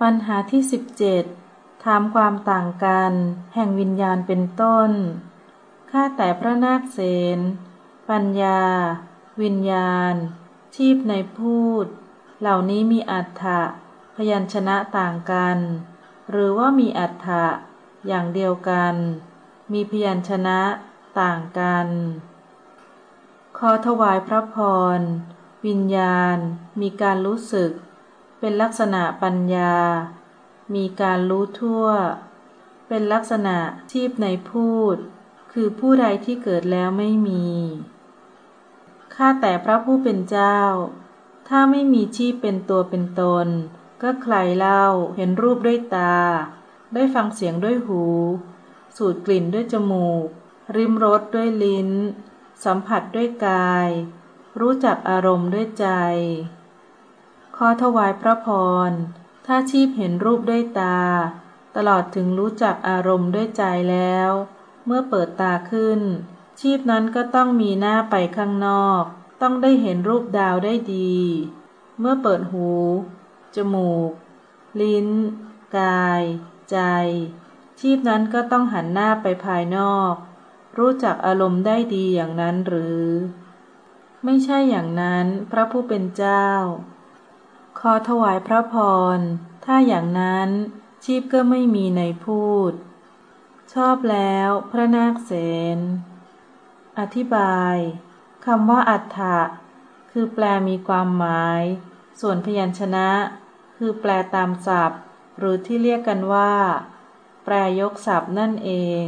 ปัญหาที่สิบเจ็ดถามความต่างกัน แห่งวิญญาณเป็นต้น ข้าแต่พระนาคเสน ปัญญา วิญญาณ ชีพในพูด เหล่านี้มีอัฏฐะพยัญชนะต่างกัน หรือว่ามีอัฏฐะอย่างเดียวกัน มีพยัญชนะต่างกัน ขอถวายพระพร วิญญาณ มีการรู้สึก เป็นลักษณะปัญญา มีการรู้ทั่ว เป็นลักษณะชีพในพูด คือผู้ใดที่เกิดแล้วไม่มี ข้าแต่พระผู้เป็นเจ้า ถ้าไม่มีชีพเป็นตัวเป็นตน ก็ใครเล่าเห็นรูปด้วยตา ได้ฟังเสียงด้วยหู สูดกลิ่นด้วยจมูก ริมรสด้วยลิ้น สัมผัสด้วยกาย รู้จักอารมณ์ด้วยใจ อถวายพระพร ถ้าชีพเห็นรูปด้วยตา ตลอดถึงรู้จักอารมณ์ด้วยใจแล้ว เมื่อเปิดตาขึ้น ชีพนั้นก็ต้องมีหน้าไปข้างนอก ต้องได้เห็นรูปดาวได้ดี เมื่อเปิดหู จมูก ลิ้น กาย ใจ ชีพนั้นก็ต้องหันหน้าไปภายนอก รู้จักอารมณ์ได้ดีอย่างนั้นหรือ ไม่ใช่อย่างนั้นพระผู้เป็นเจ้า ขอถวายพระพร ถ้าอย่างนั้นชีพก็ไม่มีในพูด ชอบแล้วพระนาคเสน อธิบายคำว่าอัฏฐะคือแปลมีความหมาย ส่วนพยัญชนะ คือแปลตามศัพท์ หรือที่เรียกกันว่า แปลยกศัพท์นั่นเอง